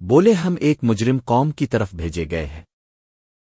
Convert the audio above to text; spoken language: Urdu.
بولے ہم ایک مجرم قوم کی طرف بھیجے گئے ہیں۔